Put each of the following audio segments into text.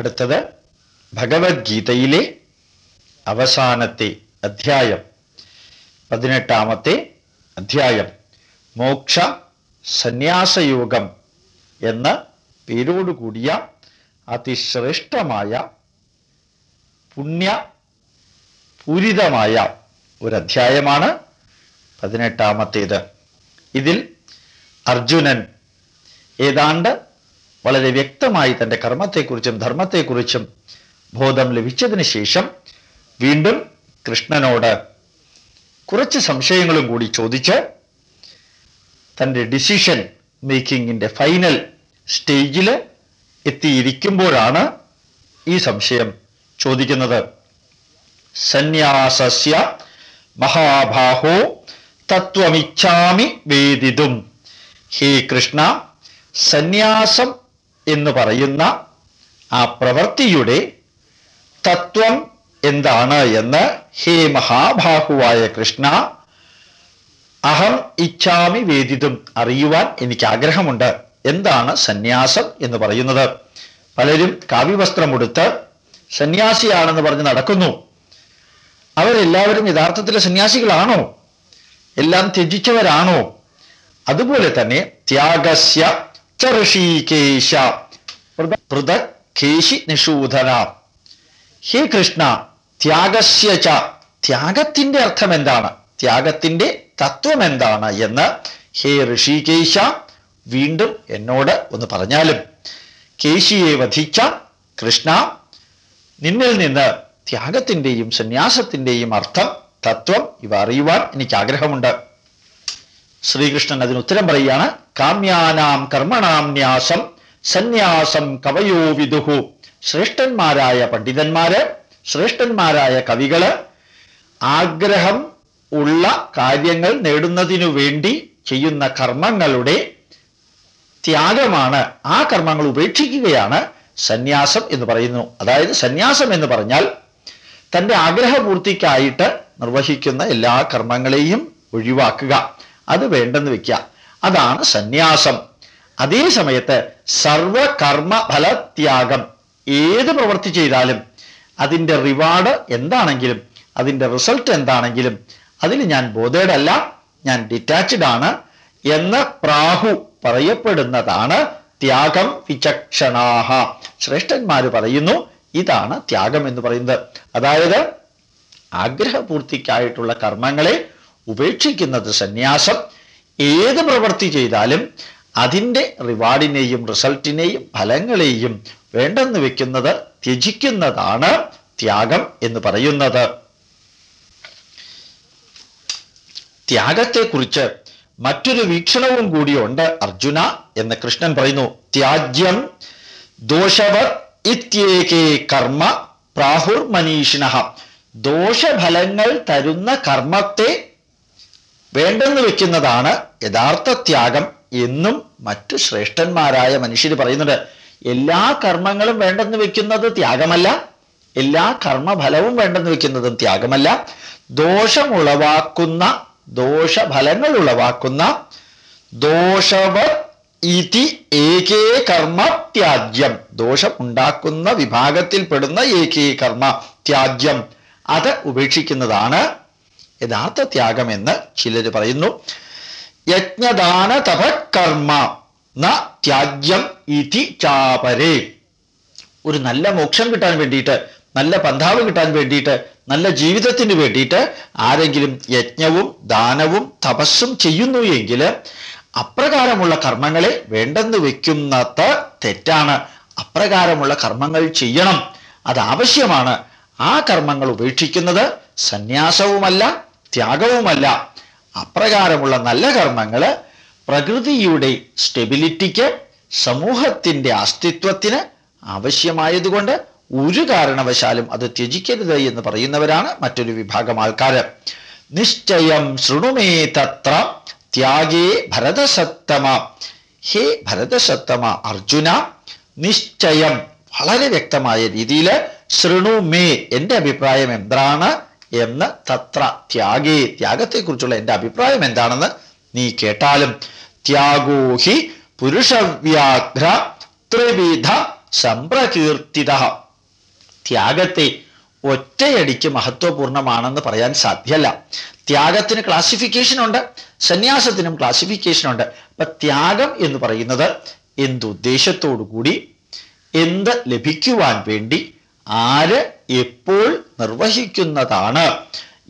അടുത്തത് ഭഗവത്ഗീതയിലെ അവസാനത്തെ അധ്യായം പതിനെട്ടാമത്തെ അധ്യായം മോക്ഷ സന്യാസയോഗം എന്ന പേരോടുകൂടിയ അതിശ്രേഷ്ഠമായ പുണ്യ പൂരിതമായ ഒരു അധ്യായമാണ് പതിനെട്ടാമത്തേത്. ഇതിൽ അർജുനൻ ഏതാണ്ട് വളരെ വ്യക്തമായി തന്റെ കർമ്മത്തെക്കുറിച്ചും ധർമ്മത്തെക്കുറിച്ചും ബോധം ലഭിച്ചതിന് ശേഷം വീണ്ടും കൃഷ്ണനോട് കുറച്ച് സംശയങ്ങളും കൂടി ചോദിച്ച് തന്റെ ഡിസിഷൻ മേക്കിങ്ങിന്റെ ഫൈനൽ സ്റ്റേജിൽ എത്തിയിരിക്കുമ്പോഴാണ് ഈ സംശയം ചോദിക്കുന്നത്. സന്യാസസ്യ മഹാബാഹോ തത്വമിച്ഛാമി വേദിതും. ഹേ കൃഷ്ണ സന്യാസം എന്ന് പറയുന്ന ആ പ്രവൃത്തിയുടെ തത്വം എന്താണ് എന്ന് ഹേ മഹാബാഹുവായ കൃഷ്ണ അഹം ഇച്ഛാമി വേദിതും അറിയുവാൻ എനിക്ക് ആഗ്രഹമുണ്ട് എന്താണ് സന്യാസം എന്ന് പറയുന്നത്? പലരും കാവ്യവസ്ത്രമുടുത്ത് സന്യാസിയാണെന്ന് പറഞ്ഞ് നടക്കുന്നു. അവരെല്ലാവരും യഥാർത്ഥത്തിൽ സന്യാസികളാണോ? എല്ലാം ത്യജിച്ചവരാണോ? അതുപോലെ തന്നെ ത്യാഗസ്യ ച പൃഥക്കേശി നിഷൂധന ഹേ കൃഷ്ണ ത്യാഗസ്യ ച। ത്യാഗത്തിന്റെ അർത്ഥം എന്താണ് ത്യാഗത്തിന്റെ തത്വം എന്താണ് എന്ന് ഹേ ഋഷികേശ വീണ്ടും എന്നോട് ഒന്ന് പറഞ്ഞാലും കേശിയെ വധിച്ച കൃഷ്ണ നിന്നിൽ നിന്ന് ത്യാഗത്തിന്റെയും സന്യാസത്തിന്റെയും അർത്ഥം തത്വം ഇവ അറിയുവാൻ എനിക്ക് ആഗ്രഹമുണ്ട് ശ്രീകൃഷ്ണൻ അതിന് ഉത്തരം പറയുകയാണ് കാമ്യാനാം കർമ്മണാം ന്യാസം സന്യാസം കവയോ വിദുഹു. ശ്രേഷ്ഠന്മാരായ പണ്ഡിതന്മാര് ശ്രേഷ്ഠന്മാരായ കവികൾ ആഗ്രഹം ഉള്ള കാര്യങ്ങൾ നേടുന്നതിനു വേണ്ടി ചെയ്യുന്ന കർമ്മങ്ങളുടെ ത്യാഗമാണ്. ആ കർമ്മങ്ങൾ ഉപേക്ഷിക്കുകയാണ് സന്യാസം എന്ന് പറയുന്നു. അതായത് സന്യാസം എന്ന് പറഞ്ഞാൽ തന്റെ ആഗ്രഹപൂർത്തിക്കായിട്ട് നിർവഹിക്കുന്ന എല്ലാ കർമ്മങ്ങളെയും ഒഴിവാക്കുക. അത് വേണ്ടെന്ന് വെക്കുക അതാണ് സന്യാസം. അതേ സമയത്ത് സർവകർമ്മ ഫലത്യാഗം ഏത് പ്രവൃത്തി ചെയ്താലും അതിന്റെ റിവാർഡ് എന്താണെങ്കിലും അതിന്റെ റിസൾട്ട് എന്താണെങ്കിലും അതിൽ ഞാൻ ബോധേഡ് ഞാൻ ഡിറ്റാച്ച്ഡ് ആണ് എന്ന് പ്രാഹു പറയപ്പെടുന്നതാണ് ത്യാഗം വിചക്ഷണാഹ. ശ്രേഷ്ഠന്മാര് പറയുന്നു ഇതാണ് ത്യാഗം എന്ന് പറയുന്നത്. അതായത് ആഗ്രഹപൂർത്തിക്കായിട്ടുള്ള കർമ്മങ്ങളെ ഉപേക്ഷിക്കുന്നത് സന്യാസം. ഏത് പ്രവൃത്തി ചെയ്താലും അതിന്റെ റിവാർഡിനെയും റിസൾട്ടിനെയും ഫലങ്ങളെയും വേണ്ടെന്ന് വെക്കുന്നത് ത്യജിക്കുന്നതാണ് ത്യാഗം എന്ന് പറയുന്നത്. ത്യാഗത്തെക്കുറിച്ച് മറ്റൊരു വീക്ഷണവും കൂടിയുണ്ട് അർജുന എന്ന് കൃഷ്ണൻ പറയുന്നു. ത്യാജ്യം ദോഷവർ ഇത്യേകേ കർമ്മ പ്രാഹുർ മനീഷിണ ദോഷഫലങ്ങൾ തരുന്ന കർമ്മത്തെ വേണ്ടെന്ന് വെക്കുന്നതാണ് യഥാർത്ഥ ത്യാഗം എന്നും മറ്റു ശ്രേഷ്ഠന്മാരായ മനുഷ്യർ പറയുന്നുണ്ട്. എല്ലാ കർമ്മങ്ങളും വേണ്ടെന്ന് വെക്കുന്നത് ത്യാഗമല്ല. എല്ലാ കർമ്മഫലവും വേണ്ടെന്ന് വെക്കുന്നതും ത്യാഗമല്ല. ദോഷമുളവാക്കുന്ന ദോഷഫലങ്ങൾ ഉളവാക്കുന്ന ദോഷവ ഇതി ഏകേ കർമ്മ ത്യാജ്യം. ദോഷം ഉണ്ടാക്കുന്ന വിഭാഗത്തിൽപ്പെടുന്ന ഏകേ കർമ്മ ത്യാജ്യം. അത് ഉപേക്ഷിക്കുന്നതാണ് യഥാർത്ഥ ത്യാഗമെന്ന് ചിലർ പറയുന്നു. യജ്ഞദാന തപകർമ്മ ന ത്യാജ്യം ഇതി ചാപരേ. ഒരു നല്ല മോക്ഷം കിട്ടാൻ വേണ്ടിയിട്ട് നല്ല പന്ഥാവ് കിട്ടാൻ വേണ്ടിയിട്ട് നല്ല ജീവിതത്തിന് വേണ്ടിയിട്ട് ആരെങ്കിലും യജ്ഞവും ദാനവും തപസ്സും ചെയ്യുന്നു എങ്കിൽ അപ്രകാരമുള്ള കർമ്മങ്ങളെ വേണ്ടെന്ന് വെക്കുന്നത് തെറ്റാണ്. അപ്രകാരമുള്ള കർമ്മങ്ങൾ ചെയ്യണം. അത് ആവശ്യമാണ്. ആ കർമ്മങ്ങൾ ഉപേക്ഷിക്കുന്നത് സന്യാസവുമല്ല ത്യാഗവുമല്ല. അപ്രകാരമുള്ള നല്ല കർമ്മങ്ങൾ പ്രകൃതിയുടെ സ്റ്റെബിലിറ്റിക്ക് സമൂഹത്തിന്റെ അസ്തിത്വത്തിന് ആവശ്യമായതുകൊണ്ട് ഒരു കാരണവശാലും അത് ത്യജിക്കരുത് എന്ന് പറയുന്നവരാണ് മറ്റൊരു വിഭാഗം ആൾക്കാർ നിശ്ചയം ശൃണുമേ തത്ര ത്യാഗേ ഭരതസത്തമ. ഹേ ഭരതസത്തമ അർജുന നിശ്ചയം. വളരെ വ്യക്തമായ രീതിയിൽ ശൃണുമേ. എന്റെ അഭിപ്രായം എന്താണ്? എന്ന് തത്ര ത്യാഗേ. ത്യാഗത്തെക്കുറിച്ചുള്ള എന്റെ അഭിപ്രായം എന്താണെന്ന് നീ കേട്ടാലും. ത്യാഗോഹി പുരുഷവ്യാഘ്ര ത്രിവിധ സംപ്രകീർത്തിത ത്യാഗത്തെ ഒറ്റയടിക്ക് മഹത്വപൂർണമാണെന്ന് പറയാൻ സാധ്യല്ല. ത്യാഗത്തിന് ക്ലാസിഫിക്കേഷൻ ഉണ്ട് സന്യാസത്തിനും ക്ലാസിഫിക്കേഷൻ ഉണ്ട്. അപ്പൊ ത്യാഗം എന്ന് പറയുന്നത് എന്തുദ്ദേശത്തോടു കൂടി എന്ത് ലഭിക്കുവാൻ വേണ്ടി ആര് എപ്പോൾ നിർവഹിക്കുന്നതാണ്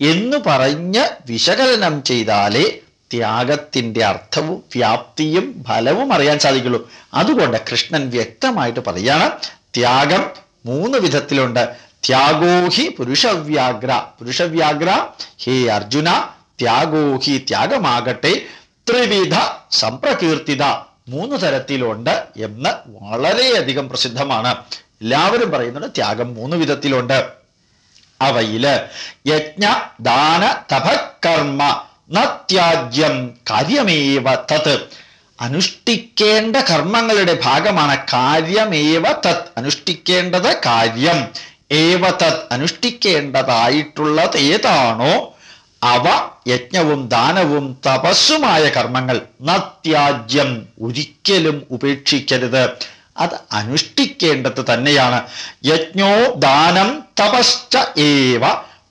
എന്ന് പറഞ്ഞ് വിശകലനം ചെയ്താലേ ത്യാഗത്തിന്റെ അർത്ഥവും വ്യാപ്തിയും ഫലവും അറിയാൻ സാധിക്കുള്ളൂ. അതുകൊണ്ട് കൃഷ്ണൻ വ്യക്തമായിട്ട് പറയാണ് ത്യാഗം മൂന്ന് വിധത്തിലുണ്ട്. ത്യാഗോഹി പുരുഷവ്യാഗ്ര. പുരുഷവ്യാഗ്ര ഹേ അർജുന ത്യാഗോഹി ത്യാഗമാകട്ടെ ത്രിവിധ സമ്പ്രകീർത്തിത മൂന്ന് തരത്തിലുണ്ട് എന്ന് വളരെയധികം പ്രസിദ്ധമാണ്. എല്ലാവരും പറയുന്നുണ്ട് ത്യാഗം മൂന്ന് വിധത്തിലുണ്ട്. അവയിൽ യജ്ഞ ദാന തപകർമ്മ നത്യാജ്യം കാര്യമേവ തത്. അനുഷ്ഠിക്കേണ്ട കർമ്മങ്ങളുടെ ഭാഗമാണ് കാര്യമേവ തത്. അനുഷ്ഠിക്കേണ്ടത് കാര്യം ഏവ തത്. അനുഷ്ഠിക്കേണ്ടതായിട്ടുള്ളത് ഏതാണോ അവ യജ്ഞവും ദാനവും തപസ്സുമായ കർമ്മങ്ങൾ. നത്യാജ്യം ഒരിക്കലും ഉപേക്ഷിക്കരുത്. അത് അനുഷ്ഠിക്കേണ്ടത് തന്നെയാണ്. യജ്ഞോ ദാനം തപശ്ച ഏവ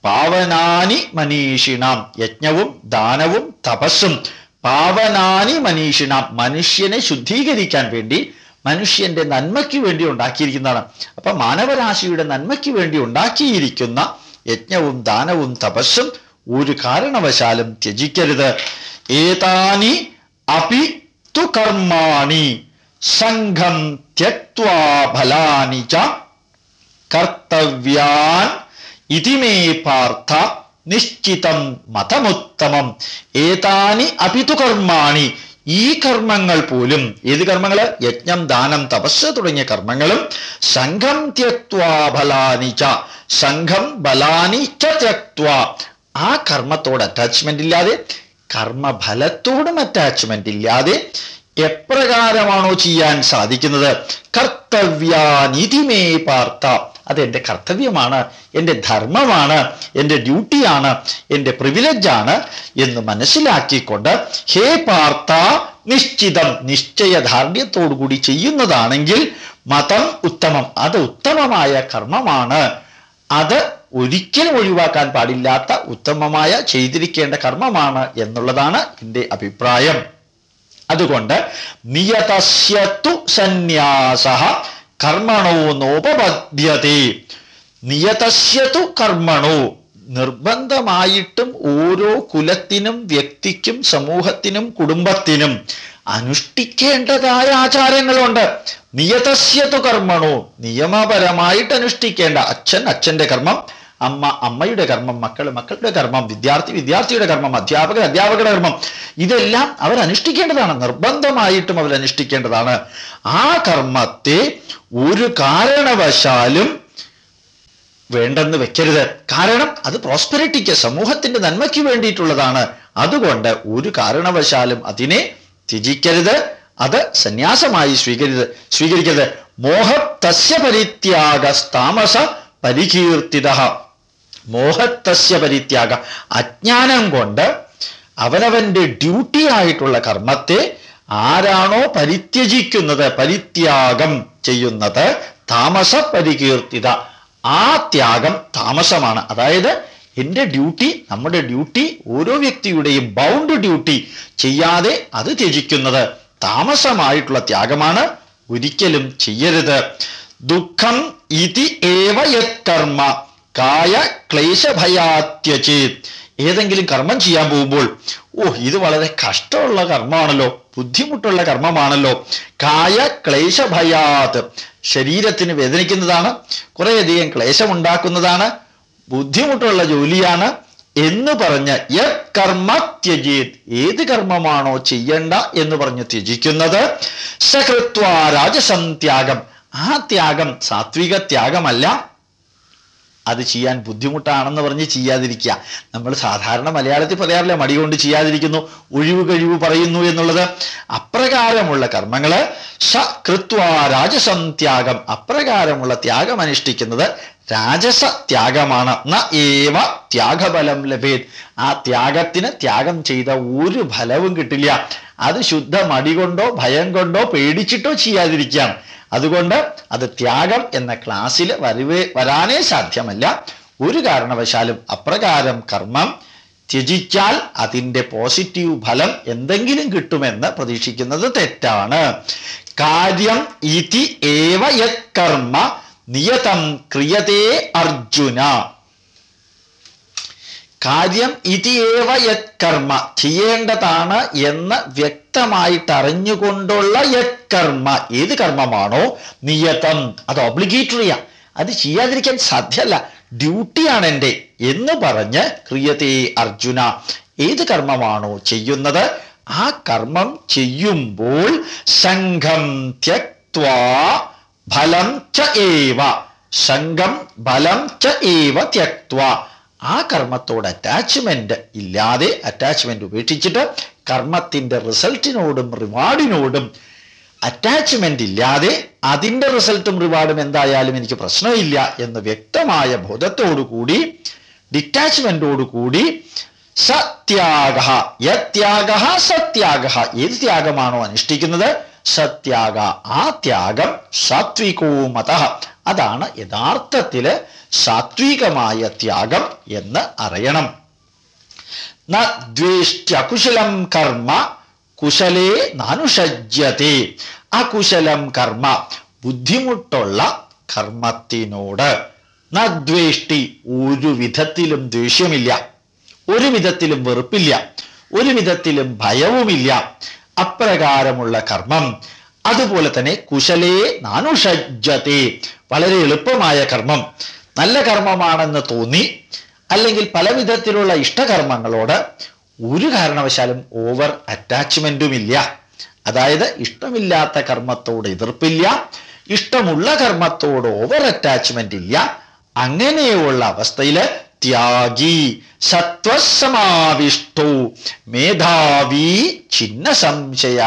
പാവനാനി മനീഷിണാം. യജ്ഞവും ദാനവും തപസ്സും പാവനാനി മനീഷിണാം. മനുഷ്യനെ ശുദ്ധീകരിക്കാൻ വേണ്ടി മനുഷ്യന്റെ നന്മയ്ക്ക് വേണ്ടി ഉണ്ടാക്കിയിരിക്കുന്നതാണ്. അപ്പൊ മാനവരാശിയുടെ നന്മയ്ക്ക് വേണ്ടി ഉണ്ടാക്കിയിരിക്കുന്ന യജ്ഞവും ദാനവും തപസ്സും ഒരു കാരണവശാലും ത്യജിക്കരുത്. ഏതാനി അപി തു കർമാണി. സംഘം ത്യക്വാ ഫലാനി ച കർത്തവ്യാൻ ഇതിമേ പാർത്ഥ നിശ്ചിതം മതമുത്തമം. ഏതാനി അപിതു കർമാണി. ഈ കർമ്മങ്ങൾ പോലും ഏത് കർമ്മങ്ങൾ യജ്ഞം ദാനം തപസ് തുടങ്ങിയ കർമ്മങ്ങളും സംഘം ത്യക്വാ ഫലാനി ച. സംഘം ബലാനി ച ത്യക്വാ ആ കർമ്മത്തോട് അറ്റാച്ച്മെന്റ് ഇല്ലാതെ കർമ്മഫലത്തോടും അറ്റാച്ച്മെന്റ് ഇല്ലാതെ എപ്രകാരമാണോ ചെയ്യാൻ സാധിക്കുന്നത്? കർത്തവ്യാനിധിമേ പാർത്ത അത് എന്റെ കർത്തവ്യമാണ് എന്റെ ധർമ്മമാണ് എന്റെ ഡ്യൂട്ടിയാണ് എന്റെ പ്രിവിലേജാണ് എന്ന് മനസ്സിലാക്കിക്കൊണ്ട് ഹേ പാർത്ത നിശ്ചിതം നിശ്ചയദാർഢ്യത്തോടുകൂടി ചെയ്യുന്നതാണെങ്കിൽ മതം ഉത്തമം. അത് ഉത്തമമായ കർമ്മമാണ്. അത് ഒരിക്കലും ഒഴിവാക്കാൻ പാടില്ലാത്ത ഉത്തമമായ ചെയ്തിരിക്കേണ്ട കർമ്മമാണ് എന്നുള്ളതാണ് എന്റെ അഭിപ്രായം. അതുകൊണ്ട് നിയതസ്യത്തു സന്യാസ കർമ്മണോ നോപപദ്യത്തെ നിയതസ്യതു കർമ്മണോ. നിർബന്ധമായിട്ടും ഓരോ കുലത്തിനും വ്യക്തിക്കും സമൂഹത്തിനും കുടുംബത്തിനും അനുഷ്ഠിക്കേണ്ടതായ ആചാരങ്ങളുണ്ട്. നിയതസ്യതു കർമ്മണോ. നിയമപരമായിട്ട് അനുഷ്ഠിക്കേണ്ട അച്ഛൻ അച്ഛന്റെ കർമ്മം അമ്മ അമ്മയുടെ കർമ്മം മക്കൾ മക്കളുടെ കർമ്മം വിദ്യാർത്ഥി വിദ്യാർത്ഥിയുടെ കർമ്മം അധ്യാപകർ അധ്യാപകരുടെ കർമ്മം ഇതെല്ലാം അവർ അനുഷ്ഠിക്കേണ്ടതാണ് നിർബന്ധമായിട്ടും അവർ അനുഷ്ഠിക്കേണ്ടതാണ് ആ കർമ്മത്തെ ഒരു കാരണവശാലും വേണ്ടെന്ന് വെക്കരുത്. കാരണം അത് പ്രോസ്പെരിറ്റിക്ക് സമൂഹത്തിന്റെ നന്മയ്ക്ക് വേണ്ടിയിട്ടുള്ളതാണ്. അതുകൊണ്ട് ഒരു കാരണവശാലും അതിനെ ത്യജിക്കരുത്. അത് സന്യാസമായി സ്വീകരിത് സ്വീകരിക്കരുത്. മോഹ തസ്യ പരിത്യാഗ താമസ പരികീർത്തിത. മോഹത്തസ്യ പരിത്യാഗ. അജ്ഞാനം കൊണ്ട് അവനവന്റെ ഡ്യൂട്ടി ആയിട്ടുള്ള കർമ്മത്തെ ആരാണോ പരിത്യജിക്കുന്നത് പരിത്യാഗം ചെയ്യുന്നത് താമസ പരികീർത്തിത. ആ ത്യാഗം താമസമാണ്. അതായത് എന്റെ ഡ്യൂട്ടി നമ്മുടെ ഡ്യൂട്ടി ഓരോ വ്യക്തിയുടെയും ബൗണ്ട് ഡ്യൂട്ടി ചെയ്യാതെ അത് ത്യജിക്കുന്നത് താമസമായിട്ടുള്ള ത്യാഗമാണ്. ഒരിക്കലും ചെയ്യരുത്. ദുഃഖം ഇതി ഏവ യത് കർമ്മ കായ ക്ലേശഭയാത്യചേത് ഏതെങ്കിലും കർമ്മം ചെയ്യാൻ പോകുമ്പോൾ ഓ ഇത് വളരെ കഷ്ടമുള്ള കർമ്മമാണല്ലോ ബുദ്ധിമുട്ടുള്ള കർമ്മമാണല്ലോ. കായ ക്ലേശഭയാത്. ശരീരത്തിന് വേദനിക്കുന്നതാണ് കുറേയധികം ക്ലേശമുണ്ടാക്കുന്നതാണ് ബുദ്ധിമുട്ടുള്ള ജോലിയാണ് എന്ന് പറഞ്ഞ് യത് കർമ്മ ത്യജേത് ഏത് കർമ്മമാണോ ചെയ്യണ്ട എന്ന് പറഞ്ഞ് ത്യജിക്കുന്നത് സകൃത്വ രാജസം ത്യാഗം ആ ത്യാഗം സാത്വിക ത്യാഗമല്ല അത് ചെയ്യാൻ ബുദ്ധിമുട്ടാണെന്ന് പറഞ്ഞ് ചെയ്യാതിരിക്കുക. നമ്മൾ സാധാരണ മലയാളത്തിൽ പറയാറില്ല മടി കൊണ്ട് ചെയ്യാതിരിക്കുന്നു ഒഴിവ് കഴിവ് പറയുന്നു എന്നുള്ളത്. അപ്രകാരമുള്ള കർമ്മങ്ങൾ സ കൃത്വ രാജസം ത്യാഗം. അപ്രകാരമുള്ള ത്യാഗം അനുഷ്ഠിക്കുന്നത് രാജസ ത്യാഗമാണ്. ന ഏവ ത്യാഗഫലം ലഭേത്. ആ ത്യാഗത്തിന് ത്യാഗം ചെയ്ത ഒരു ഫലവും കിട്ടില്ല. അത് ശുദ്ധ മടി കൊണ്ടോ ഭയം കൊണ്ടോ പേടിച്ചിട്ടോ ചെയ്യാതിരിക്കാം അതുകൊണ്ട് അത് ത്യാഗം എന്ന ക്ലാസ്സിൽ വരവേ വരാനേ സാധ്യമല്ല. ഒരു കാരണവശാലും അപ്രകാരം കർമ്മം ത്യജിച്ചാൽ അതിന്റെ പോസിറ്റീവ് ഫലം എന്തെങ്കിലും കിട്ടുമെന്ന് പ്രതീക്ഷിക്കുന്നത് തെറ്റാണ്. കാര്യം ഇതി ഏവ യത് കർമ്മ നിയതം ക്രിയതേ അർജുന. കാര്യം ഇതിയേവ യത് കർമ്മ. ചെയ്യേണ്ടതാണ് എന്ന് വ്യക്തമായിട്ട് അറിഞ്ഞുകൊണ്ടുള്ള യത് കർമ്മ. ഏത് കർമ്മമാണോ? നിയതം. അത് ഒബ്ലിഗേറ്ററിയാ അത് ചെയ്യാതിരിക്കാൻ സാധ്യല്ല ഡ്യൂട്ടിയാണ് എന്റെ എന്ന് പറഞ്ഞ് ക്രിയതേ അർജുന ഏത് കർമ്മമാണോ ചെയ്യുന്നത്? ആ കർമ്മം ചെയ്യുമ്പോൾ സംഘം ത്യക്വാ ഫലം ച ഏവ. സംഘം ഫലം ച ഏവ ത്യക്വാ ആ കർമ്മത്തോട് അറ്റാച്ച്മെന്റ് ഇല്ലാതെ അറ്റാച്ച്മെന്റ് ഉപേക്ഷിച്ചിട്ട് കർമ്മത്തിന്റെ റിസൾട്ടിനോടും റിവാർഡിനോടും അറ്റാച്ച്മെന്റ് ഇല്ലാതെ അതിന്റെ റിസൾട്ടും റിവാർഡും എന്തായാലും എനിക്ക് പ്രശ്നമില്ല എന്ന് വ്യക്തമായ ബോധത്തോടു കൂടി ഡിറ്റാച്ച്മെന്റോടു കൂടി സത്യാഗ യത്യാഗ സത്യാഗ ഏത് ത്യാഗമാണോ അനുഷ്ഠിക്കുന്നത്? സത്യാഗ. ആ ത്യാഗം സാത്വികോ മത. അതാണ് യഥാർത്ഥത്തിൽ സാത്വികമായ ത്യാഗം എന്ന് അറിയണം. കുശലം കർമ്മ കുശലേ നാനുഷജ്യത്തെ. അകുശലം കർമ്മ ബുദ്ധിമുട്ടുള്ള കർമ്മത്തിനോട്. നദ്വേഷ്ടി ദ്വേഷ്ടി ഒരു വിധത്തിലും ദേഷ്യമില്ല ഒരു വിധത്തിലും വെറുപ്പില്ല ഒരു വിധത്തിലും ഭയവുമില്ല. അപ്രകാരമുള്ള കർമ്മം അതുപോലെ തന്നെ കുശലേ നാനുഷജ്ജത്തെ വളരെ എളുപ്പമായ കർമ്മം. നല്ല കർമ്മമാണെന്ന് തോന്നി അല്ലെങ്കിൽ പല വിധത്തിലുള്ള ഇഷ്ടകർമ്മങ്ങളോട് ഒരു കാരണവശാലും ഓവർ അറ്റാച്ച്മെന്റുമില്ല അതായത് ഇഷ്ടമില്ലാത്ത കർമ്മത്തോട് എതിർപ്പില്ല ഇഷ്ടമുള്ള കർമ്മത്തോട് ഓവർ അറ്റാച്ച്മെന്റ് ഇല്ല. അങ്ങനെയുള്ള അവസ്ഥയിൽ ത്യാഗി സത്വസമാവിഷ്ടോ മേധാവി ചിന്ന സംശയ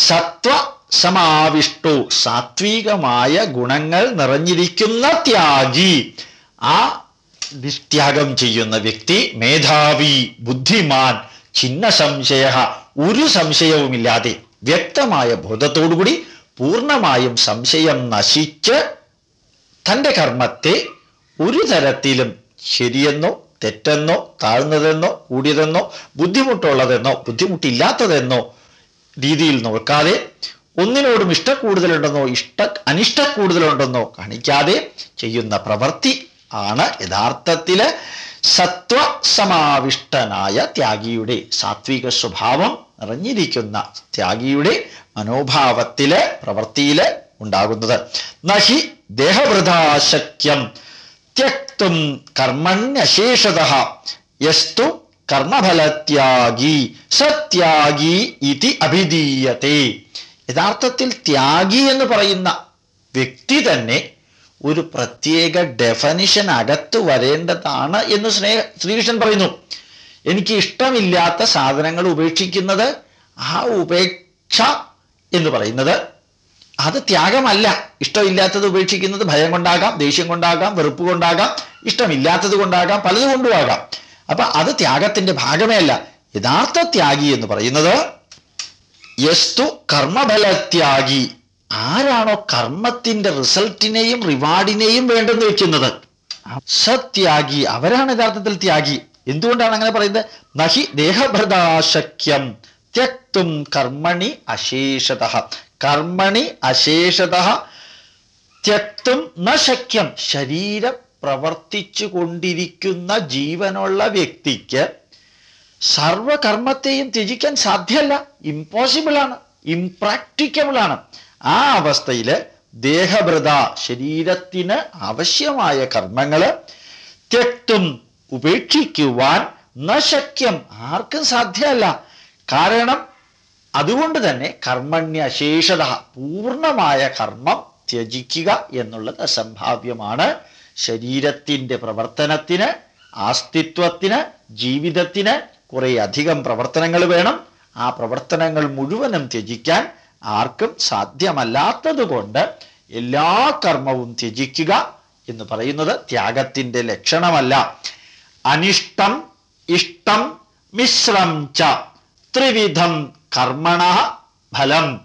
സത്വ സമാവിഷ്ടോ. സാത്വികമായ ഗുണങ്ങൾ നിറഞ്ഞിരിക്കുന്ന ത്യാഗി. ആ ത്യാഗം ചെയ്യുന്ന വ്യക്തി മേധാവി ബുദ്ധിമാൻ ചിന്ന സംശയ ഒരു സംശയവുമില്ലാതെ വ്യക്തമായ ബോധത്തോടുകൂടി പൂർണമായും സംശയം നശിച്ച് തന്റെ കർമ്മത്തെ ഒരു തരത്തിലും ശരിയെന്നോ തെറ്റെന്നോ താഴ്ന്നതെന്നോ കൂടിയതെന്നോ ബുദ്ധിമുട്ടുള്ളതെന്നോ ബുദ്ധിമുട്ടില്ലാത്തതെന്നോ രീതിയിൽ നോക്കാതെ ഒന്നിനോടും ഇഷ്ടക്കൂടുതലുണ്ടെന്നോ ഇഷ്ട അനിഷ്ടക്കൂടുതലുണ്ടെന്നോ കാണിക്കാതെ ചെയ്യുന്ന പ്രവൃത്തി ആണ് യഥാർത്ഥത്തിൽ സത്വസമാവിഷ്ടനായ ത്യാഗിയുടെ സാത്വിക സ്വഭാവം നിറഞ്ഞിരിക്കുന്ന ത്യാഗിയുടെ മനോഭാവത്തിൽ പ്രവൃത്തിയിൽ ഉണ്ടാകുന്നത്. നഹി ദേഹവൃതാശക്യം ത്യക്തും കർമ്മണ്യശേഷത യസ്തു കർമ്മഫലത്യാഗി സത്യാഗി ഇതി അഭിധീയത്തെ യഥാർത്ഥത്തിൽ ത്യാഗി എന്ന് പറയുന്ന വ്യക്തി തന്നെ ഒരു പ്രത്യേക ഡെഫനിഷൻ അകത്ത് വരേണ്ടതാണ് എന്ന് സ്നേഹ ശ്രീകൃഷ്ണൻ പറയുന്നു. എനിക്ക് ഇഷ്ടമില്ലാത്ത സാധനങ്ങൾ ഉപേക്ഷിക്കുന്നത് ആ ഉപേക്ഷ എന്ന് പറയുന്നത്. അത് ത്യാഗമല്ല. ഇഷ്ടമില്ലാത്തത് ഉപേക്ഷിക്കുന്നത് ഭയം കൊണ്ടാകാം ദേഷ്യം കൊണ്ടാകാം വെറുപ്പ് കൊണ്ടാകാം ഇഷ്ടമില്ലാത്തത് കൊണ്ടാകാം പലതുകൊണ്ടുമാകാം അപ്പൊ അത് ത്യാഗത്തിന്റെ ഭാഗമേ അല്ല. യഥാർത്ഥ ത്യാഗി എന്ന് പറയുന്നത് യസ്തു കർമ്മഫലത്യാഗി ആരാണോ കർമ്മത്തിന്റെ റിസൾട്ടിനെയും റിവാർഡിനെയും വേണ്ടെന്ന് വെക്കുന്നത്? സത്യാഗി. അവരാണ് യഥാർത്ഥത്തിൽ ത്യാഗി. എന്തുകൊണ്ടാണ് അങ്ങനെ പറയുന്നത്? നഹി ദേഹഭൃതാശക്യം ത്യക്തും കർമ്മണി അശേഷത. കർമ്മണി അശേഷത. ത്യക്തും നശക്യം ശരീരം പ്രവർത്തിച്ചു കൊണ്ടിരിക്കുന്ന ജീവനുള്ള വ്യക്തിക്ക് സർവകർമ്മത്തെയും ത്യജിക്കാൻ സാധ്യമല്ല. ഇംപ്രാക്ടിക്കബിൾ ആണ്. ആ അവസ്ഥയിൽ ദേഹഭൃത ശരീരത്തിന് ആവശ്യമായ കർമ്മങ്ങൾ ത്യക്തും ഉപേക്ഷിക്കുവാൻ നശക്യം ആർക്കും സാധ്യമല്ല. കാരണം അതുകൊണ്ട് തന്നെ കർമ്മണ്യശേഷത പൂർണമായ കർമ്മം ത്യജിക്കുക എന്നുള്ളത് അസംഭാവ്യമാണ്. ശരീരത്തിന്റെ പ്രവർത്തനത്തിന് ആസ്തിത്വത്തിന് ജീവിതത്തിന് കുറേ അധികം പ്രവർത്തനങ്ങൾ വേണം. ആ പ്രവർത്തനങ്ങൾ മുഴുവനും ത്യജിക്കാൻ ആർക്കും സാധ്യമല്ലാത്തതുകൊണ്ട് എല്ലാ കർമ്മവും ത്യജിക്കുക എന്ന് പറയുന്നത് ത്യാഗത്തിന്റെ ലക്ഷണമല്ല. അനിഷ്ടം ഇഷ്ടം മിശ്രം ച ത്രിവിധം കർമ്മണ ഫലം.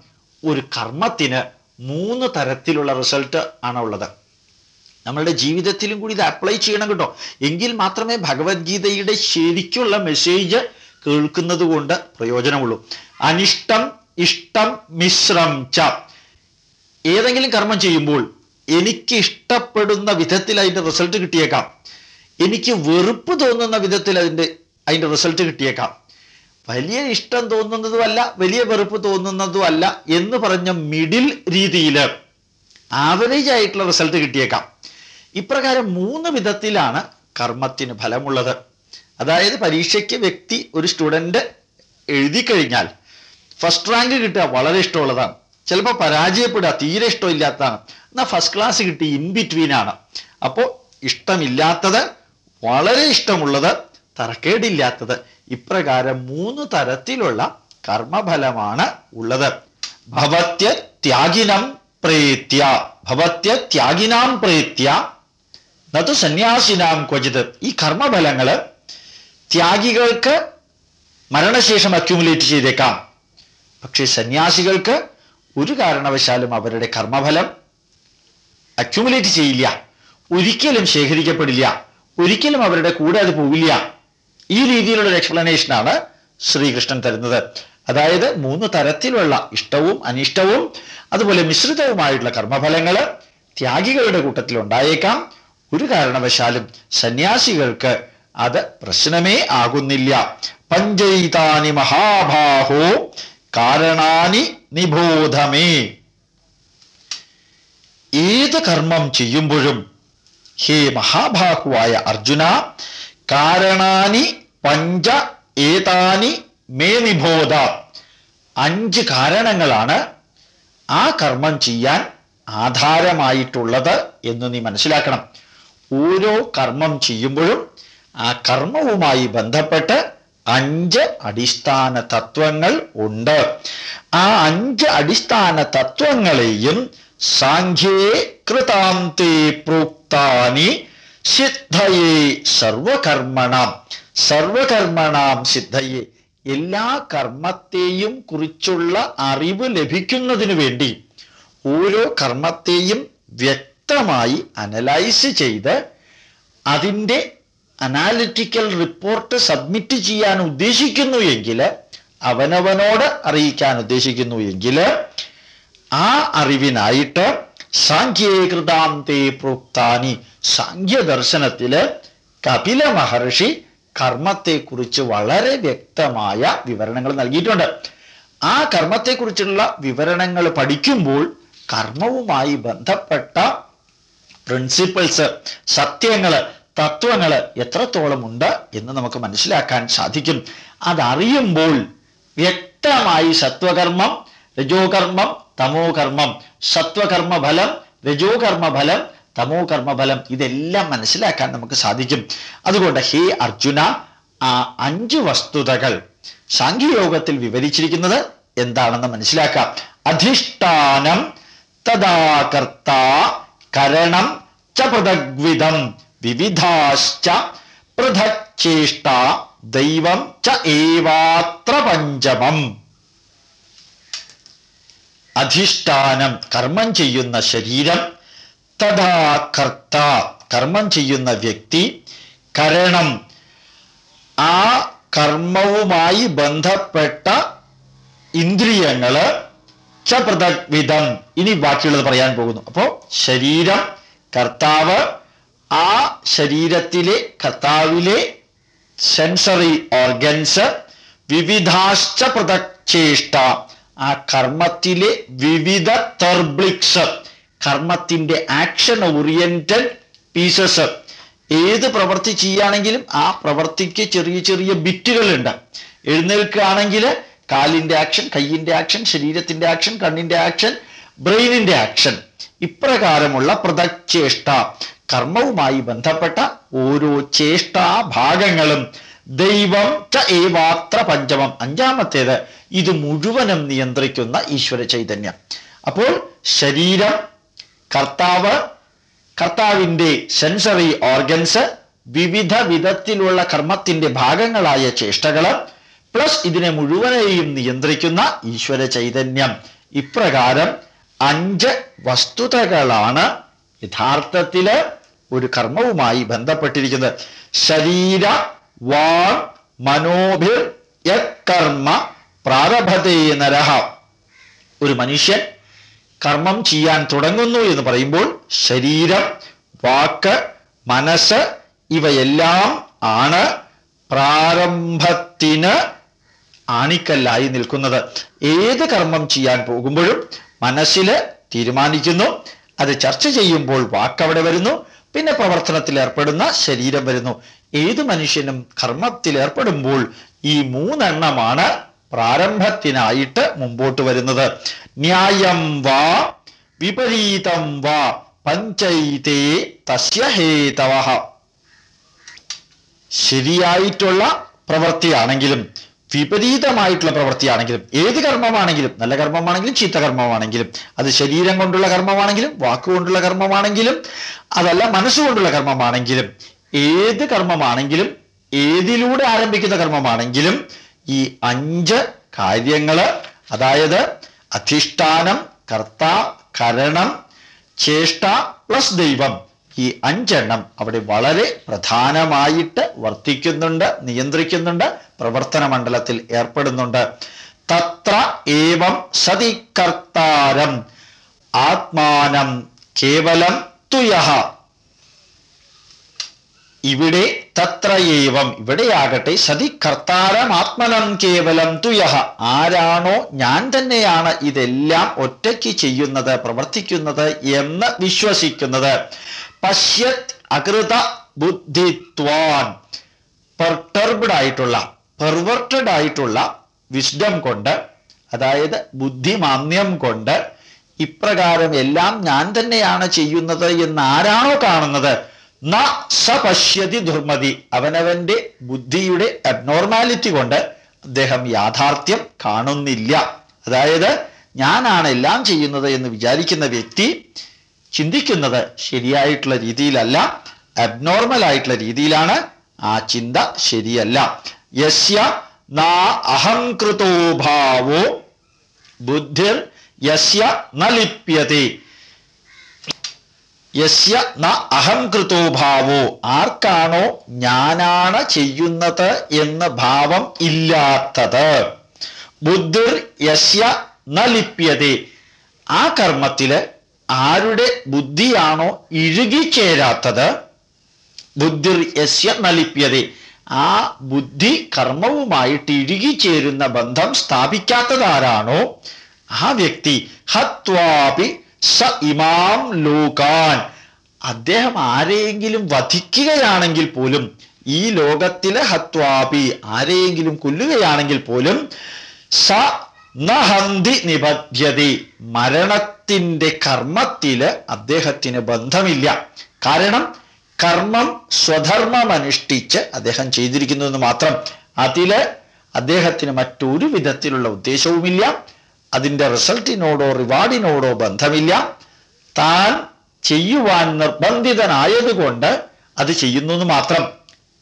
ഒരു കർമ്മത്തിന് മൂന്ന് തരത്തിലുള്ള റിസൾട്ട് ആണ് ഉള്ളത് നമ്മളുടെ ജീവിതത്തിലും കൂടി ഇത് അപ്ലൈ ചെയ്യണം കേട്ടോ. എങ്കിൽ മാത്രമേ ഭഗവത്ഗീതയുടെ ശരിക്കുള്ള മെസ്സേജ് കേൾക്കുന്നത് കൊണ്ട് പ്രയോജനമുള്ളൂ. അനിഷ്ടം ഇഷ്ടം മിശ്രം ച. ഏതെങ്കിലും കർമ്മം ചെയ്യുമ്പോൾ എനിക്ക് ഇഷ്ടപ്പെടുന്ന വിധത്തിൽ അതിന്റെ റിസൾട്ട് കിട്ടിയേക്കാം. എനിക്ക് വെറുപ്പ് തോന്നുന്ന വിധത്തിൽ അതിന്റെ അതിന്റെ റിസൾട്ട് കിട്ടിയേക്കാം. വലിയ ഇഷ്ടം തോന്നുന്നതുമല്ല വലിയ വെറുപ്പ് തോന്നുന്നതുമല്ല എന്ന് പറഞ്ഞ മിഡിൽ രീതിയിൽ ആവറേജ് ആയിട്ടുള്ള റിസൾട്ട് കിട്ടിയേക്കാം. ഇപ്രകാരം മൂന്ന് വിധത്തിലാണ് കർമ്മത്തിന് ഫലമുള്ളത്. അതായത് പരീക്ഷയ്ക്ക് വ്യക്തി ഒരു സ്റ്റുഡന്റ് എഴുതി കഴിഞ്ഞാൽ ഫസ്റ്റ് റാങ്ക് കിട്ടുക വളരെ ഇഷ്ടമുള്ളതാണ്. ചിലപ്പോൾ പരാജയപ്പെടുക തീരെ ഇഷ്ടമില്ലാത്തതാണ് എന്നാൽ ഫസ്റ്റ് ക്ലാസ് കിട്ടി ഇൻ ബിറ്റ്വീൻ ആണ്. അപ്പോൾ ഇഷ്ടമില്ലാത്തത് വളരെ ഇഷ്ടമുള്ളത് തറക്കേടില്ലാത്തത് ഇപ്രകാരം മൂന്ന് തരത്തിലുള്ള കർമ്മഫലമാണ് ഉള്ളത്. ഭവത്യ ത്യാഗിനം പ്രേത്യ. ഭവത്യ ത്യാഗിനാം പ്രേത്യ നതു സന്യാസിനാം ക്വചിത്. ഈ കർമ്മഫലങ്ങൾ ത്യാഗികൾക്ക് മരണശേഷം അക്യുമുലേറ്റ് ചെയ്തേക്കാം. പക്ഷേ സന്യാസികൾക്ക് ഒരു കാരണവശാലും അവരുടെ കർമ്മഫലം അക്യുമുലേറ്റ് ചെയ്യില്ല. ഒരിക്കലും ശേഖരിക്കപ്പെടില്ല. ഒരിക്കലും അവരുടെ കൂടെ അത് പോവില്ല. ഈ രീതിയിലുള്ള ഒരു എക്സ്പ്ലനേഷനാണ് ശ്രീകൃഷ്ണൻ തരുന്നത്. അതായത് മൂന്ന് തരത്തിലുള്ള ഇഷ്ടവും അനിഷ്ടവും അതുപോലെ മിശ്രിതവുമായിട്ടുള്ള കർമ്മഫലങ്ങൾ ത്യാഗികളുടെ കൂട്ടത്തിൽ ഉണ്ടായേക്കാം ഒരു കാരണവശാലും സന്യാസികൾക്ക് അത് പ്രശ്നമേ ആകുന്നില്ല. പഞ്ചൈതാനി മഹാഭാഹോ കാരണാനി നിബോധമേ. ഏത് കർമ്മം ചെയ്യുമ്പോഴും ഹേ മഹാഭാഹുവായ അർജുന കാരണാനി പഞ്ച ഏതാനി മേ നിബോധ. അഞ്ച് കാരണങ്ങളാണ് ആ കർമ്മം ചെയ്യാൻ ആധാരമായിട്ടുള്ളത് എന്ന് നീ മനസ്സിലാക്കണം. ഓരോ കർമ്മം ചെയ്യുമ്പോഴും ആ കർമ്മവുമായി ബന്ധപ്പെട്ട് അഞ്ച് അടിസ്ഥാന തത്വങ്ങൾ ഉണ്ട്. ആ അഞ്ച് അടിസ്ഥാന തത്വങ്ങളെയും സാഖ്യേ കൃതാന്തേ പ്രോക്താനി സിദ്ധയേ സർവകർമ്മണം. സർവകർമ്മണാം സിദ്ധയെ. എല്ലാ കർമ്മത്തെയും കുറിച്ചുള്ള അറിവ് ലഭിക്കുന്നതിന് വേണ്ടി ഓരോ കർമ്മത്തെയും വ്യക്തമായി അനലൈസ് ചെയ്ത് അതിന്റെ അനാലിറ്റിക്കൽ റിപ്പോർട്ട് സബ്മിറ്റ് ചെയ്യാൻ ഉദ്ദേശിക്കുന്നു എങ്കിൽ അവനവനോട് അറിയിക്കാൻ ഉദ്ദേശിക്കുന്നു എങ്കിൽ ആ അറിവിനായിട്ട് സാഖ്യേകൃതാന്തേ പ്രോക്താനി സാഖ്യദർശനത്തിൽ കപില മഹർഷി കർമ്മത്തെക്കുറിച്ച് വളരെ വ്യക്തമായ വിവരണങ്ങൾ നൽകിയിട്ടുണ്ട്. ആ കർമ്മത്തെക്കുറിച്ചുള്ള വിവരണങ്ങൾ പഠിക്കുമ്പോൾ കർമ്മവുമായി ബന്ധപ്പെട്ട പ്രിൻസിപ്പിൾസ് സത്യങ്ങൾ തത്വങ്ങൾ എത്രത്തോളം ഉണ്ട് എന്ന് നമുക്ക് മനസ്സിലാക്കാൻ സാധിക്കും. അതറിയുമ്പോൾ വ്യക്തമായി സത്വകർമ്മം രജോകർമ്മം തമോകർമ്മം സത്വകർമ്മഫലം സത്വകർമ്മ ഫലം രജോകർമ്മ ഫലം തമോകർമ്മ ഫലം ഇതെല്ലാം മനസ്സിലാക്കാൻ നമുക്ക് സാധിക്കും. അതുകൊണ്ട് ഹേ അർജുന ആ അഞ്ച് വസ്തുതകൾ സാഖ്യയോഗത്തിൽ വിവരിച്ചിരിക്കുന്നത് എന്താണെന്ന് മനസ്സിലാക്കാം. അധിഷ്ഠാനം തദാകർത്ത കരണം പൃഥഗ്വിധം വിവിധാശ്ച പൃഥക്ചേഷ്ട ദൈവം ച ഏവാത്ര പഞ്ചമം. അധിഷ്ഠാനം കർമ്മം ചെയ്യുന്ന ശരീരം തഥാ കർത്ത കർമ്മം ചെയ്യുന്ന വ്യക്തി കരണം ആ കർമ്മവുമായി ബന്ധപ്പെട്ട ഇന്ദ്രിയങ്ങൾ ചൃഥക് വിധം. ഇനി ബാക്കിയുള്ളത് പറയാൻ പോകുന്നു. അപ്പോ ശരീരം കർത്താവ് ആ ശരീരത്തിലെ കർത്താവിലെ സെൻസറി ഓർഗൻസ് വിവിധാശ്ച പൃഥക്ചേഷ്ട ആ കർമ്മത്തിലെ വിവിധ തെർബ്ലിക്സ് കർമ്മത്തിന്റെ ആക്ഷൻ ഓറിയന്റഡ് പീസസ് ഏത് പ്രവൃത്തി ചെയ്യുകയാണെങ്കിലും ആ പ്രവൃത്തിക്ക് ചെറിയ ചെറിയ ബിറ്റുകളുണ്ട് എഴുന്നേൽക്കുകയാണെങ്കിൽ കാലിന്റെ ആക്ഷൻ കയ്യിന്റെ ആക്ഷൻ ശരീരത്തിന്റെ ആക്ഷൻ കണ്ണിന്റെ ആക്ഷൻ ബ്രെയിനിന്റെ ആക്ഷൻ ഇപ്രകാരമുള്ള പൃഥക്ചേഷ്ട കർമ്മവുമായി ബന്ധപ്പെട്ട ഓരോ ചേഷ്ടാഭാഗങ്ങളും ദൈവം ച ഏവാത്ര പഞ്ചമം. അഞ്ചാമത്തേത് ഇത് മുഴുവനും നിയന്ത്രിക്കുന്ന ഈശ്വര ചൈതന്യം. അപ്പോൾ ശരീരം കർത്താവ് കർത്താവിന്റെ സെൻസറി ഓർഗൻസ് വിവിധ വിധത്തിലുള്ള കർമ്മത്തിന്റെ ഭാഗങ്ങളായ ചേഷ്ടകൾ പ്ലസ് ഇതിനെ മുഴുവനെയും നിയന്ത്രിക്കുന്ന ഈശ്വര ചൈതന്യം. ഇപ്രകാരം അഞ്ച് വസ്തുതകളാണ് യഥാർത്ഥത്തിൽ ഒരു കർമ്മവുമായി ബന്ധപ്പെട്ടിരിക്കുന്നത്. ശരീര വാൺ മനോഭിർ യത്കർമ്മ പ്രാരഭതേ നരഹ. ഒരു മനുഷ്യൻ കർമ്മം ചെയ്യാൻ തുടങ്ങുന്നു എന്ന് പറയുമ്പോൾ ശരീരം വാക്ക് മനസ്സ് ഇവയെല്ലാം ആണ് പ്രാരംഭത്തിന് ആണിക്കല്ലായി നിൽക്കുന്നത്. ഏത് കർമ്മം ചെയ്യാൻ പോകുമ്പോഴും മനസ്സിൽ തീരുമാനിക്കുന്നു. അത് ചർച്ച ചെയ്യുമ്പോൾ വാക്കവിടെ വരുന്നു. പിന്നെ പ്രവർത്തനത്തിൽ ഏർപ്പെടുന്ന ശരീരം വരുന്നു. ഏത് മനുഷ്യനും കർമ്മത്തിൽ ഏർപ്പെടുമ്പോൾ ഈ മൂന്നെണ്ണമാണ് പ്രാരംഭത്തിനായിട്ട് മുമ്പോട്ട് വരുന്നത്. ന്യായം വാ വിപരീതം വാ പഞ്ചൈതേ തസ്യഹേതവ ശരിയായിട്ടുള്ള പ്രവൃത്തിയാണെങ്കിലും വിപരീതമായിട്ടുള്ള പ്രവൃത്തിയാണെങ്കിലും ഏത് കർമ്മമാണെങ്കിലും നല്ല കർമ്മമാണെങ്കിലും ചീത്ത കർമ്മമാണെങ്കിലും അത് ശരീരം കൊണ്ടുള്ള കർമ്മമാണെങ്കിലും വാക്കുകൊണ്ടുള്ള കർമ്മമാണെങ്കിലും അതല്ല മനസ്സുകൊണ്ടുള്ള കർമ്മമാണെങ്കിലും ഏത് കർമ്മമാണെങ്കിലും ഏതിലൂടെ ആരംഭിക്കുന്ന കർമ്മമാണെങ്കിലും ഈ അഞ്ച് കാര്യങ്ങൾ അതായത് അധിഷ്ഠാനം കർത്ത കരണം ചേഷ്ട പ്ലസ് ദൈവം ഈ അഞ്ചെണ്ണം അവിടെ വളരെ പ്രധാനമായിട്ട് വർത്തിക്കുന്നുണ്ട് നിയന്ത്രിക്കുന്നുണ്ട് പ്രവർത്തന മണ്ഡലത്തിൽ ഏർപ്പെടുന്നുണ്ട്. തത്ര ഏവം സതി കർത്താരം ആത്മാനം കേവലം തുയ ഇവിടെ തത്രയേവം ഇവിടെയാകട്ടെ സതി കർത്താരം ആത്മനം കേവലം തുയ ആരാണോ ഞാൻ തന്നെയാണ് ഇതെല്ലാം ഒറ്റയ്ക്ക് ചെയ്യുന്നത് പ്രവർത്തിക്കുന്നത് എന്ന് വിശ്വസിക്കുന്നത്. പശ്യത് അകൃത ബുദ്ധിത്വാൻ. പെർട്ടർബ്ഡ് ആയിട്ടുള്ള പെർവർട്ടഡ് ആയിട്ടുള്ള വിസ്ഡം കൊണ്ട് അതായത് ബുദ്ധിമാന്യം കൊണ്ട് ഇപ്രകാരം എല്ലാം ഞാൻ തന്നെയാണ് ചെയ്യുന്നത് എന്ന് ആരാണോ കാണുന്നത്? ന സ പശ്യതി ദുർമതി. അവനവന്റെ ബുദ്ധിയുടെ അബ്നോർമാലിറ്റി കൊണ്ട് അദ്ദേഹം യാഥാർത്ഥ്യം കാണുന്നില്ല. അതായത് ഞാനാണ് എല്ലാം ചെയ്യുന്നത് എന്ന് വിചാരിക്കുന്ന വ്യക്തി ചിന്തിക്കുന്നത് ശരിയായിട്ടുള്ള രീതിയിലല്ല അബ്നോർമൽ ആയിട്ടുള്ള രീതിയിലാണ് ആ ചിന്ത ശരിയല്ല. യസ്യ നാ അഹംകൃതോ ഭാവോ ബുദ്ധിർ യസ്യ ന യസ്യ ന അഹംകൃതോ ഭാവോ ആർക്കാണോ ഞാനാണ് ചെയ്യുന്നത് എന്ന ഭാവം ഇല്ലാത്തത്. ബുദ്ധിർ യസ്യ ന ആ കർമ്മത്തിൽ ആരുടെ ബുദ്ധിയാണോ ഇഴുകിച്ചേരാത്തത് ബുദ്ധിർ യസ്യ നലിപ്യത ആ ബുദ്ധി കർമ്മവുമായിട്ട് ഇഴുകിച്ചേരുന്ന ബന്ധം സ്ഥാപിക്കാത്തതാരാണോ? ആ വ്യക്തി ഹത്വാപി സ ഇമാം ലോകാൻ. അദ്ദേഹം ആരെയെങ്കിലും വധിക്കുകയാണെങ്കിൽ പോലും ഈ ലോകത്തിലെ ഹത്വാപി ആരെയെങ്കിലും കൊല്ലുകയാണെങ്കിൽ പോലും സ നഹന്തി നിബദ്ധ്യതി മരണത്തിന്റെ കർമ്മത്തിൽ അദ്ദേഹത്തിന് ബന്ധമില്ല. കാരണം കർമ്മം സ്വധർമ്മം അനുഷ്ഠിച്ച് അദ്ദേഹം ചെയ്തിരിക്കുന്നു എന്ന് മാത്രം. അതിൽ അദ്ദേഹത്തിന് മറ്റൊരു വിധത്തിലുള്ള ഉദ്ദേശവുമില്ല. അതിന്റെ റിസൾട്ടിനോടോ റിവാർഡിനോടോ ബന്ധമില്ല. താൻ ചെയ്യുവാൻ നിർബന്ധിതനായതുകൊണ്ട് അത് ചെയ്യുന്നു എന്ന് മാത്രം.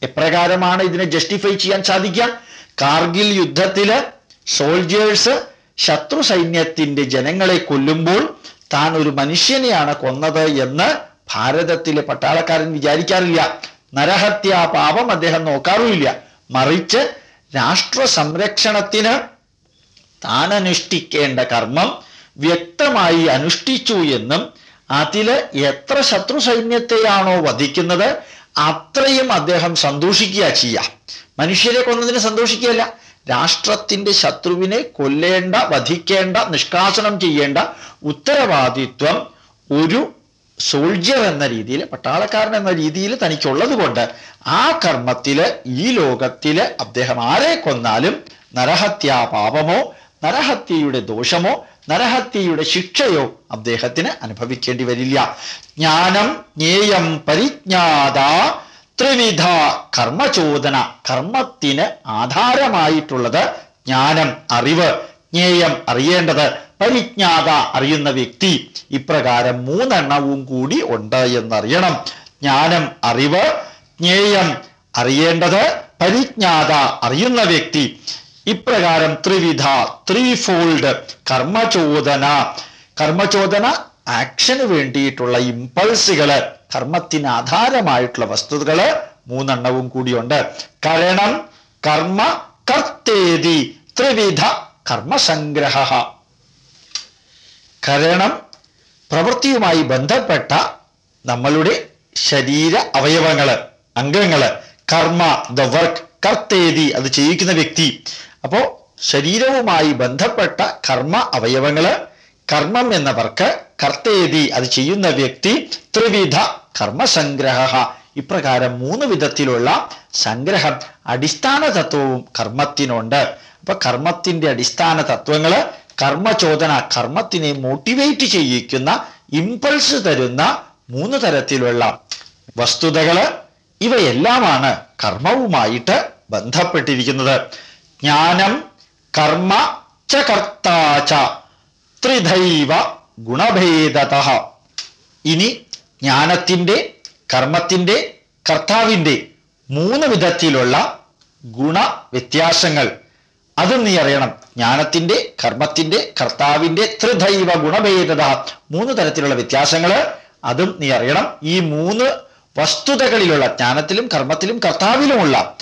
എപ്രകാരമാണ് ഇതിനെ ജസ്റ്റിഫൈ ചെയ്യാൻ സാധിക്കുക? കാർഗിൽ യുദ്ധത്തിൽ സോൾജേഴ്സ് ശത്രു സൈന്യത്തിന്റെ ജനങ്ങളെ കൊല്ലുമ്പോൾ താൻ ഒരു മനുഷ്യനെയാണ് കൊന്നത് എന്ന് ഭാരതത്തിലെ പട്ടാളക്കാരൻ വിചാരിക്കാറില്ല. നരഹത്യ പാപം അദ്ദേഹം നോക്കാറുമില്ല. മറിച്ച് രാഷ്ട്ര സംരക്ഷണത്തിന് താൻ അനുഷ്ഠിക്കേണ്ട കർമ്മം വ്യക്തമായി അനുഷ്ഠിച്ചു എന്നും അതിൽ എത്ര ശത്രു സൈന്യത്തെയാണോ വധിക്കുന്നത് അത്രയും അദ്ദേഹം സന്തോഷിക്കുക ചെയ്യുക മനുഷ്യരെ കൊന്നതിന് സന്തോഷിക്കുകയല്ല. രാഷ്ട്രത്തിന്റെ ശത്രുവിനെ കൊല്ലേണ്ട വധിക്കേണ്ട നിഷ്കാസനം ചെയ്യേണ്ട ഉത്തരവാദിത്വം ഒരു സോൾജിയർ എന്ന രീതിയിൽ പട്ടാളക്കാരൻ എന്ന രീതിയിൽ തനിക്കുള്ളത് കൊണ്ട് ആ കർമ്മത്തിൽ ഈ ലോകത്തിൽ അദ്ദേഹം ആരെ കൊന്നാലും നരഹത്യാ പാപമോ നരഹത്യയുടെ ദോഷമോ നരഹത്യയുടെ ശിക്ഷയോ അദ്ദേഹത്തിന് അനുഭവിക്കേണ്ടി വരില്ല. ജ്ഞാനം ജ്ഞേയം പരിജ്ഞാത ത്രിവിധ കർമ്മചോദന കർമ്മത്തിന് ആധാരമായിട്ടുള്ളത് ജ്ഞാനം അറിവ് ജ്ഞേയം അറിയേണ്ടത് പരിജ്ഞാത അറിയുന്ന വ്യക്തി. ഇപ്രകാരം മൂന്നെണ്ണവും കൂടി ഉണ്ട് എന്നറിയണം. ജ്ഞാനം അറിവ് ജ്ഞേയം അറിയേണ്ടത് പരിജ്ഞാത അറിയുന്ന വ്യക്തി. ഇപ്രകാരം ത്രിവിധ ത്രീഫോൾഡ് കർമ്മചോദന. കർമ്മചോദന ആക്ഷന് വേണ്ടിയിട്ടുള്ള ഇമ്പൾസുകൾ കർമ്മത്തിന് ആധാരമായിട്ടുള്ള വസ്തുതകൾ മൂന്നെണ്ണവും കൂടിയുണ്ട്. കരണം കർമ്മ കർത്തേതി ത്രിവിധ കർമ്മസംഗ്രഹ. കരണം പ്രവൃത്തിയുമായി ബന്ധപ്പെട്ട നമ്മളുടെ ശരീര അവയവങ്ങൾ അംഗങ്ങൾ. കർമ്മ ദ വർക്ക് കർത്തേതി അത് ചെയ്യിക്കുന്ന വ്യക്തി. അപ്പോ ശരീരവുമായി ബന്ധപ്പെട്ട കർമ്മ അവയവങ്ങൾ കർമ്മം എന്നവർക്ക് കർത്തേതി അത് ചെയ്യുന്ന വ്യക്തി ത്രിവിധ കർമ്മസംഗ്രഹ. ഇപ്രകാരം മൂന്ന് വിധത്തിലുള്ള സംഗ്രഹം അടിസ്ഥാന തത്വവും കർമ്മത്തിനുണ്ട്. അപ്പൊ കർമ്മത്തിന്റെ അടിസ്ഥാന തത്വങ്ങൾ കർമ്മചോദന കർമ്മത്തിനെ മോട്ടിവേറ്റ് ചെയ്യിക്കുന്ന ഇമ്പൾസ് തരുന്ന മൂന്ന് തരത്തിലുള്ള വസ്തുതകൾ ഇവയെല്ലാമാണ് കർമ്മവുമായിട്ട് ബന്ധപ്പെട്ടിരിക്കുന്നത്. ജ്ഞാനം കർമ്മ ച ത്രിധൈവ ഗുണഭേദത. ഇനി ജ്ഞാനത്തിന്റെ കർമ്മത്തിന്റെ കർത്താവിന്റെ മൂന്ന് വിധത്തിലുള്ള ഗുണവ്യത്യാസങ്ങൾ അതും നീ അറിയണം. ജ്ഞാനത്തിന്റെ കർമ്മത്തിന്റെ കർത്താവിന്റെ ത്രിധൈവ ഗുണഭേദത. മൂന്ന് തരത്തിലുള്ള വ്യത്യാസങ്ങൾ അതും നീ അറിയണം. ഈ മൂന്ന് വസ്തുതകളിലുള്ള ജ്ഞാനത്തിലും കർമ്മത്തിലും കർത്താവിലുമുള്ള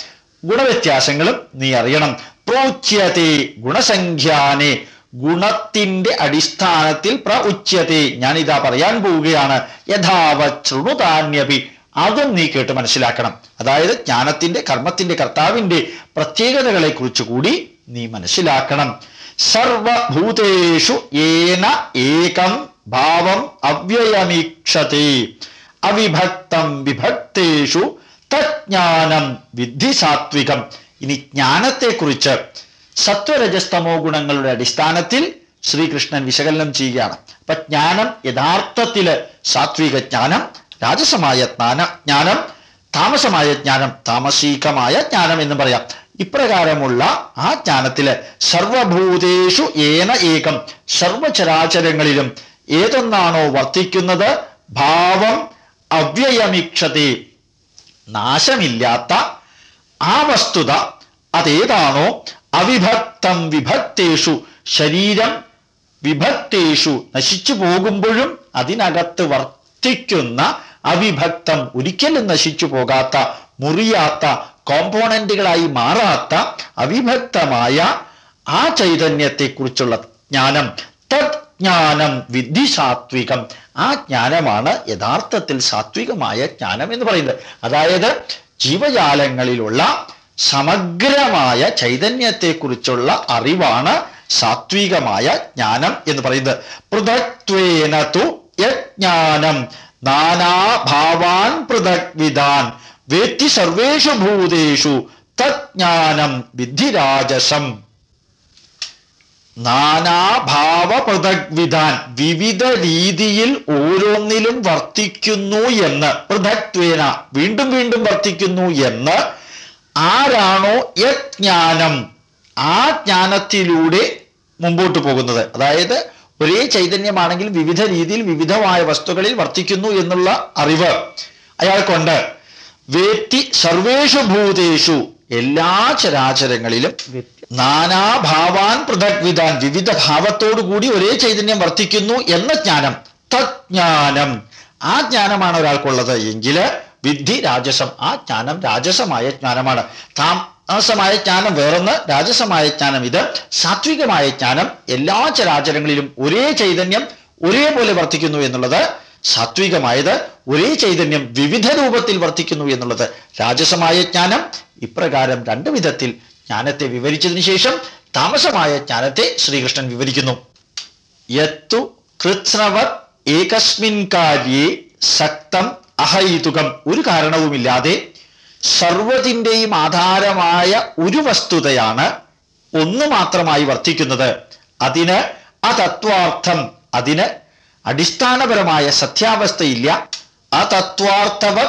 ഗുണവ്യത്യാസങ്ങളും നീ അറിയണം. പ്രോച്യത്തെ ഗുണസംഖ്യാനെ. ഗുണത്തിന്റെ അടിസ്ഥാനത്തിൽ പ്രഉച്യത്തെ ഞാൻ ഇതാ പറയാൻ പോവുകയാണ്. യഥാവ താന്യപി അതും നീ കേട്ട് മനസ്സിലാക്കണം. അതായത് ജ്ഞാനത്തിന്റെ കർമ്മത്തിന്റെ കർത്താവിന്റെ പ്രത്യേകതകളെ കുറിച്ച് കൂടി നീ മനസ്സിലാക്കണം. സർവഭൂതേഷു ഏന ഏകം ഭാവം അവ്യയമീക്ഷത്തെ അവിഭക്തം വിഭക്തേഷു തജ്ഞാനം വിദ്ധി സാത്വികം ഇനി ജ്ഞാനത്തെക്കുറിച്ച് സത്വരജസ്തമോ ഗുണങ്ങളുടെ അടിസ്ഥാനത്തിൽ ശ്രീകൃഷ്ണൻ വിശകലനം ചെയ്യുകയാണ്. അപ്പൊ ജ്ഞാനം യഥാർത്ഥത്തിൽ സാത്വിക ജ്ഞാനം രാജസമായ ജ്ഞാന ജ്ഞാനം താമസമായ ജ്ഞാനം താമസീകമായ ജ്ഞാനം എന്ന് പറയാം. ഇപ്രകാരമുള്ള ആ ജ്ഞാനത്തിൽ സർവഭൂതേഷു ഏന ഏകം സർവചരാചരങ്ങളിലും ഏതൊന്നാണോ വർത്തിക്കുന്നത് ഭാവം അവ്യയമീക്ഷതേ. നാശമില്ലാത്ത ആ വസ്തുത അതേതാണോ അവിഭക്തം വിഭക്തേഷു. ശരീരം വിഭക്തേഷു. നശിച്ചു പോകുമ്പോഴും അതിനകത്ത് വർത്തിക്കുന്ന അവിഭക്തം ഒരിക്കലും നശിച്ചു പോകാത്ത മുറിയാത്ത കോമ്പോണന്റുകളായി മാറാത്ത അവിഭക്തമായ ആ ചൈതന്യത്തെക്കുറിച്ചുള്ള ജ്ഞാനം. തത് ജ്ഞാനം വിധി സാത്വികം. ആ ജ്ഞാനമാണ് യഥാർത്ഥത്തിൽ സാത്വികമായ ജ്ഞാനം എന്ന് പറയുന്നത്. അതായത് ജീവജാലങ്ങളിലുള്ള സമഗ്രമായ ചൈതന്യത്തെക്കുറിച്ചുള്ള അറിവാണ് സാത്വികമായ ജ്ഞാനം എന്ന് പറയുന്നത്. പൃഥക്വേന തു യജ്ഞാനം. നാനാഭാവാൻ പൃഥക്വിധാൻ വേത്തി സർവേഷു ഭൂതേഷു തജ്ഞാനം വിധിരാജസം. നാനാഭാവ പൃഥക്വിധാൻ വിവിധ രീതിയിൽ ഓരോന്നിലും വർത്തിക്കുന്നു എന്ന്. പൃഥക്വേന വീണ്ടും വീണ്ടും വർത്തിക്കുന്നു എന്ന്. ആരാണോ യജ്ഞാനം? ആ ജ്ഞാനത്തിലൂടെ മുമ്പോട്ട് പോകുന്നത്. അതായത് ഒരേ ചൈതന്യമാണെങ്കിൽ വിവിധ രീതിയിൽ വിവിധമായ വസ്തുക്കളിൽ വർത്തിക്കുന്നു എന്നുള്ള അറിവ് അയാൾക്കുണ്ട്. വേത്തി സർവേഷു ഭൂതേഷു. എല്ലാ ചരാചരങ്ങളിലും നാനാഭാവാൻ പൃഥക്വിധാൻ വിവിധ ഭാവത്തോടു കൂടി ഒരേ ചൈതന്യം വർത്തിക്കുന്നു എന്ന ജ്ഞാനം. തജ്ഞാനം. ആ ജ്ഞാനമാണ് ഒരാൾക്കുള്ളത്. എങ്കിൽ വിദ്ധി രാജസം. ആ ജ്ഞാനം രാജസമായ ജ്ഞാനമാണ്. താമസമായ ജ്ഞാനം വേറൊന്ന് രാജസമായ ജ്ഞാനം ഇത്. സാത്വികമായ ജ്ഞാനം എല്ലാ ചരാചരങ്ങളിലും ഒരേ ചൈതന്യം ഒരേപോലെ വർത്തിക്കുന്നു എന്നുള്ളത് സാത്വികമായത് ഒരേ ചൈതന്യം വിവിധ രൂപത്തിൽ വർത്തിക്കുന്നു എന്നുള്ളത്. രാജസമായ ജ്ഞാനം ഇപ്രകാരം രണ്ട് വിധത്തിൽ ജ്ഞാനത്തെ വിവരിച്ചതിന് ശേഷം താമസമായ ജ്ഞാനത്തെ ശ്രീകൃഷ്ണൻ വിവരിക്കുന്നു. യത്തു കൃത്സ്നവത് ഏകസ്മിൻ കാര്യേ സക്തം അഹൈതുകം ഒരു കാരണവുമില്ലാതെ സർവത്തിന്റെയും ആധാരമായ ഒരു വസ്തുതയാണ് ഒന്ന് മാത്രമായി വർത്തിക്കുന്നത്. അതിന് അതത്വാർത്ഥം അതിന് അടിസ്ഥാനപരമായ സത്യാവസ്ഥയില്ല. അതത്വാർത്ഥവത്